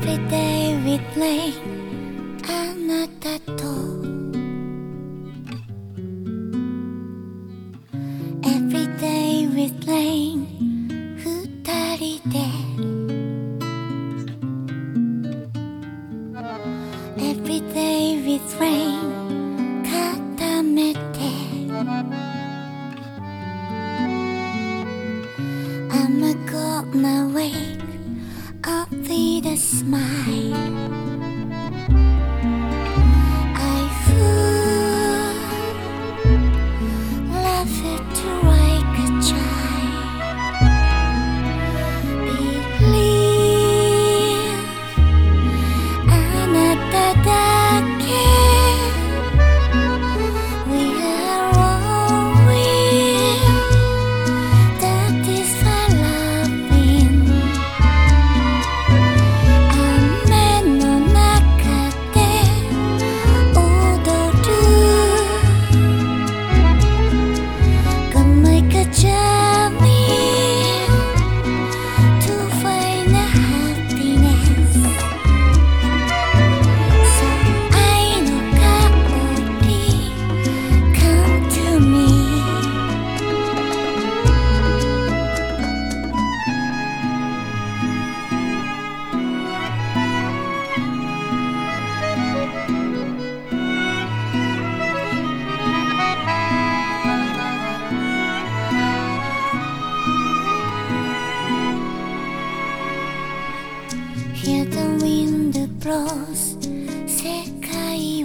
every day we play あなたと smile.